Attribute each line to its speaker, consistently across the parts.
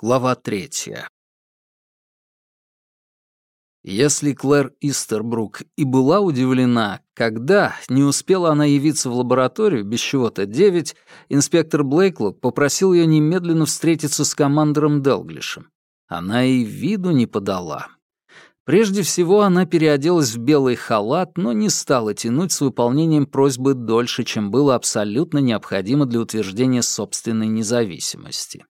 Speaker 1: Глава третья. Если Клэр Истербрук и была удивлена, когда, не успела она явиться в лабораторию без чего-то девять, инспектор Блейклок попросил ее немедленно встретиться с командором Делглишем. Она и виду не подала. Прежде всего, она переоделась в белый халат, но не стала тянуть с выполнением просьбы дольше, чем было абсолютно необходимо для утверждения собственной независимости.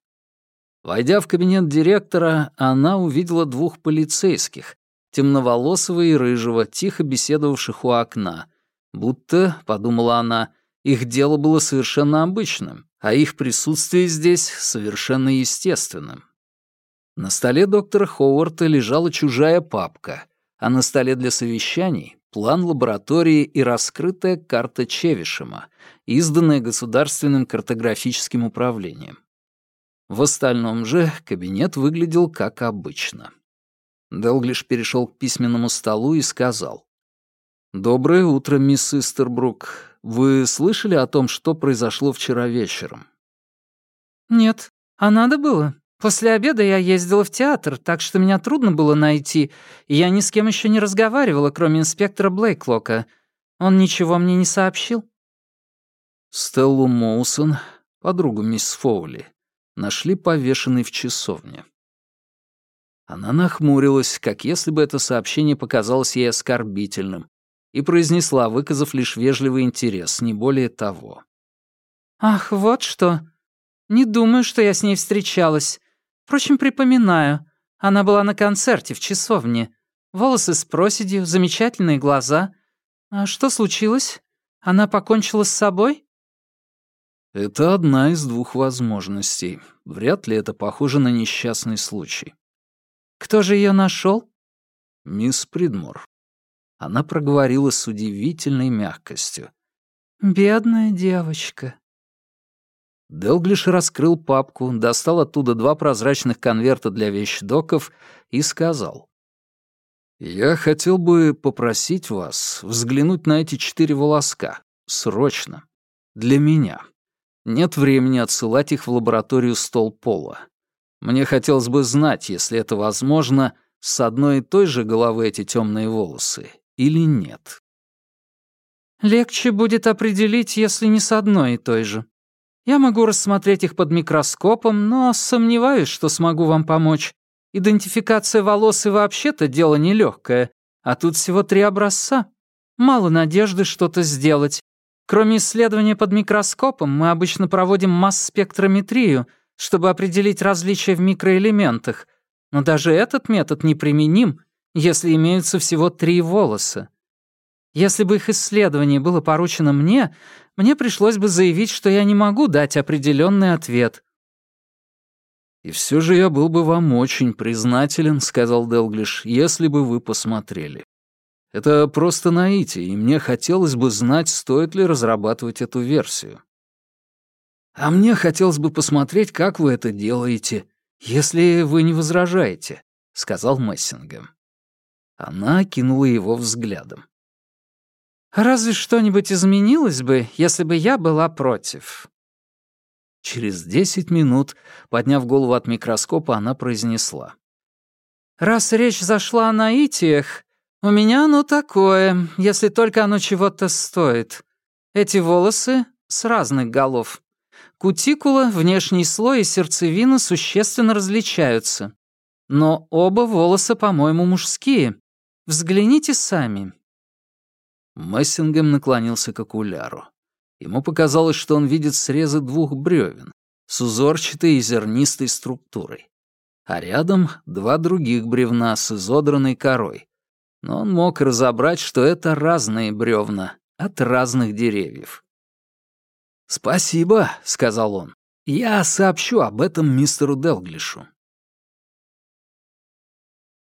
Speaker 1: Войдя в кабинет директора, она увидела двух полицейских, темноволосого и рыжего, тихо беседовавших у окна. Будто, — подумала она, — их дело было совершенно обычным, а их присутствие здесь совершенно естественным. На столе доктора Ховарда лежала чужая папка, а на столе для совещаний — план лаборатории и раскрытая карта Чевишема, изданная Государственным картографическим управлением. В остальном же кабинет выглядел как обычно. Делглиш перешел к письменному столу и сказал. «Доброе утро, мисс Истербрук. Вы слышали о том, что произошло вчера вечером?»
Speaker 2: «Нет. А надо было? После обеда я ездила в театр, так что меня трудно было найти, и я ни с кем еще не разговаривала, кроме инспектора Блейклока. Он ничего мне не сообщил?»
Speaker 1: Стеллу Моусон, подругу мисс Фоули, нашли повешенной в часовне. Она нахмурилась, как если бы это сообщение показалось ей оскорбительным, и произнесла, выказав лишь вежливый интерес, не более того.
Speaker 2: «Ах, вот что. Не думаю, что я с ней встречалась. Впрочем, припоминаю. Она была на концерте в часовне. Волосы с проседью, замечательные глаза. А что случилось? Она покончила с собой?»
Speaker 1: Это одна из двух возможностей. Вряд ли это похоже на несчастный случай.
Speaker 2: Кто же ее нашел?
Speaker 1: Мисс Придмор. Она проговорила с удивительной мягкостью.
Speaker 2: «Бедная девочка».
Speaker 1: Делглиш раскрыл папку, достал оттуда два прозрачных конверта для вещдоков и сказал. «Я хотел бы попросить вас взглянуть на эти четыре волоска. Срочно. Для меня. Нет времени отсылать их в лабораторию стол пола. Мне хотелось бы знать, если это возможно, с одной и той же головы эти темные волосы или нет.
Speaker 2: Легче будет определить, если не с одной и той же. Я могу рассмотреть их под микроскопом, но сомневаюсь, что смогу вам помочь. Идентификация волос и вообще-то дело нелегкое, а тут всего три образца. Мало надежды что-то сделать. Кроме исследования под микроскопом, мы обычно проводим масс-спектрометрию, чтобы определить различия в микроэлементах, но даже этот метод неприменим, если имеются всего три волоса. Если бы их исследование было поручено мне, мне пришлось бы заявить, что я не могу дать определенный ответ.
Speaker 1: «И все же я был бы вам очень признателен», — сказал Делглиш, — «если бы вы посмотрели. Это просто наитие, и мне хотелось бы знать, стоит ли разрабатывать эту версию. А мне хотелось бы посмотреть, как вы это делаете, если вы не возражаете, сказал Мессингем. Она кинула его взглядом.
Speaker 2: «Разве что-нибудь изменилось бы, если бы я была против?»
Speaker 1: Через десять минут, подняв голову от микроскопа, она произнесла.
Speaker 2: «Раз речь зашла о наитиях, «У меня оно такое, если только оно чего-то стоит. Эти волосы с разных голов. Кутикула, внешний слой и сердцевина существенно различаются. Но оба волоса, по-моему, мужские. Взгляните сами».
Speaker 1: Мессингем наклонился к окуляру. Ему показалось, что он видит срезы двух бревен с узорчатой и зернистой структурой. А рядом два других бревна с изодранной корой, но он мог разобрать, что это разные бревна от разных деревьев. «Спасибо», — сказал он. «Я сообщу об этом мистеру Делглишу».